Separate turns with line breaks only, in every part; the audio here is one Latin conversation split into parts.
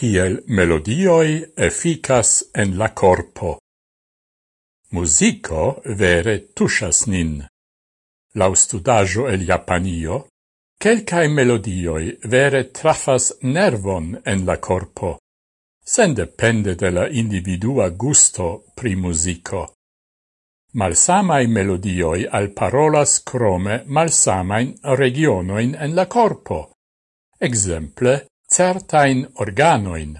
kiel melodioi efficas en la corpo. Musico vere tushas nin. Lau studajo el Japanio, quelcae melodioi vere trafas nervon en la corpo, sen depende de la individua gusto pri musico. Malsamai melodioi al parolas crome malsamain regionoin en la corpo. Exemple, certain organoin.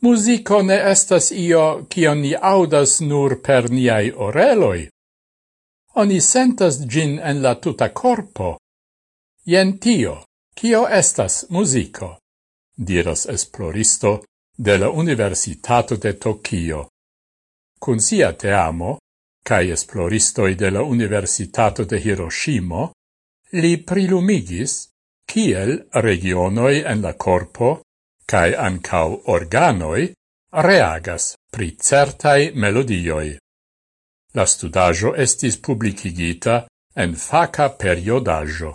Musico ne estas io cion ni audas nur per niai oreloi. Oni sentas gin en la tuta corpo. Ien tio, cio estas musico, diras esploristo de la Universitato de Tokio. Cun sia teamo, cae esploristoi de la Universitato de Hiroshima, li prilumigis kiel regionoi en la corpo cae ancau organoi reagas pri certai melodioi. La studajo estis publicigita en faca periodajo.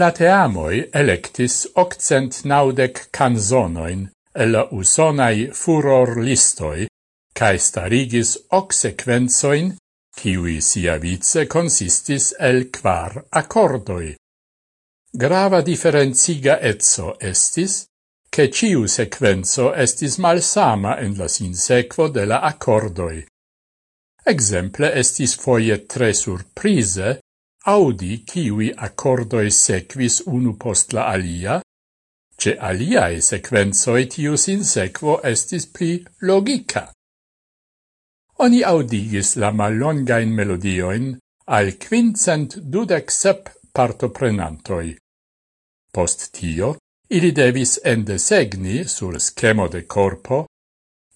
La teamoi electis octcent naudec canzonoin el la usonai furor listoi cae starigis oc sequenzoin, ciui sia vice consistis el quar accordoi. Grava differenziga etso estis, che ciu sequenzo estis malsama en la sinsequo de la accordoi. Exemple estis foie tre surprise audi ciui accordoi sequis unu post la alia, ce aliae sequenzoi tiu sinsequo estis pli logica. Oni audigis la malongain melodioin al quincent dudec sep partoprenantoi Post tio, ili devis endesegni sur schemo de corpo,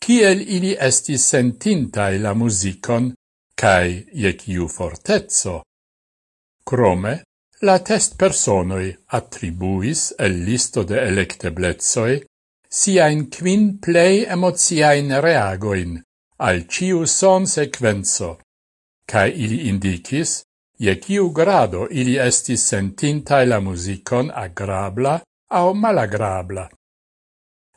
kiel ili estis sentintai la musicon, cae je ciu fortezzo. Crome, la test personoi attribuis el listo de electeblezoi siain quin plei emoziain reagoin al ciu son sequenzo, cae ili indicis je kiu grado ili estis sentintai la musicon agrabla au malagrabla.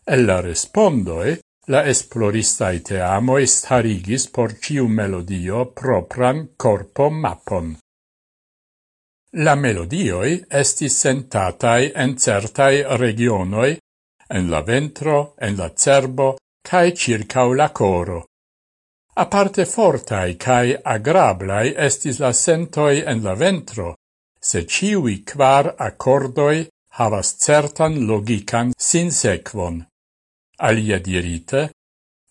El la respondoe, la esploristai teamoi starigis por ciu melodio propran corpo mapon. La melodioi estis sentatai en certai regionoi, en la ventro, en la cerbo, cae circau la coro. Aparte fortai cae agrablai estis la sentoi en la ventro, se ciui quar accordoi havas certan logican sinsequon. Alia dirite,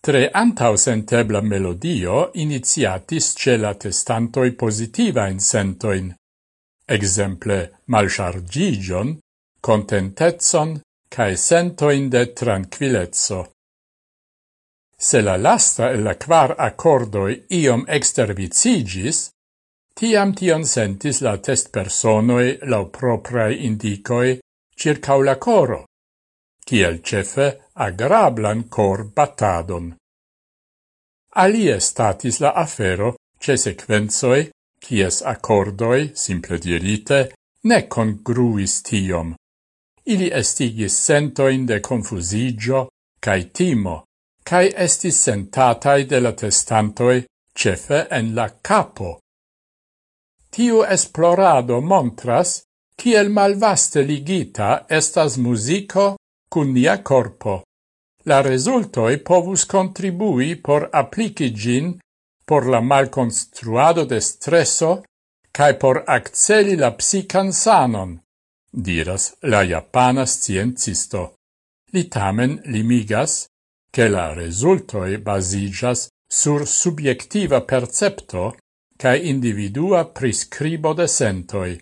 tre antausentebla melodio iniziatis ce la testantoi positiva in sentoin, exemple malchargigion, contentezzon, cae sentoin de tranquillezzo. Se la lasta el la quar accordoi iom extervicigis, tiam tion sentis la test personoi lau proprae indicoi circau la coro, kiel cefe agrablan cor battadon. Alie statis la afero ce sequenzoi, kies accordoi, simple dirite, ne congruis tiom. Ili estigis sentoin de confusigio cae timo, cae estis sentatai de la testantoi, cefe en la capo. Tiu esplorado montras, kiel malvaste ligita estas musico cun nia corpo. La resultoi povus contribui por applici gin por la malconstruado de stresso cae por acceli la psican sanon, diras la japana sciencisto. Li tamen limigas che la resultoi basigas sur subjectiva percepto cae individua prescribo de sentoi.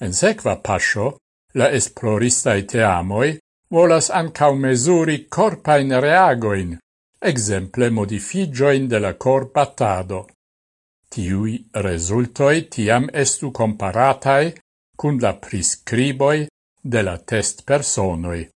En sequa pascio, la esploristae teamoi volas ancau mesuri corpain reagoin, exemple modifigioin de la corpatado. Tiui resultoi tiam estu comparatai cun la prescriboi de la test personoi.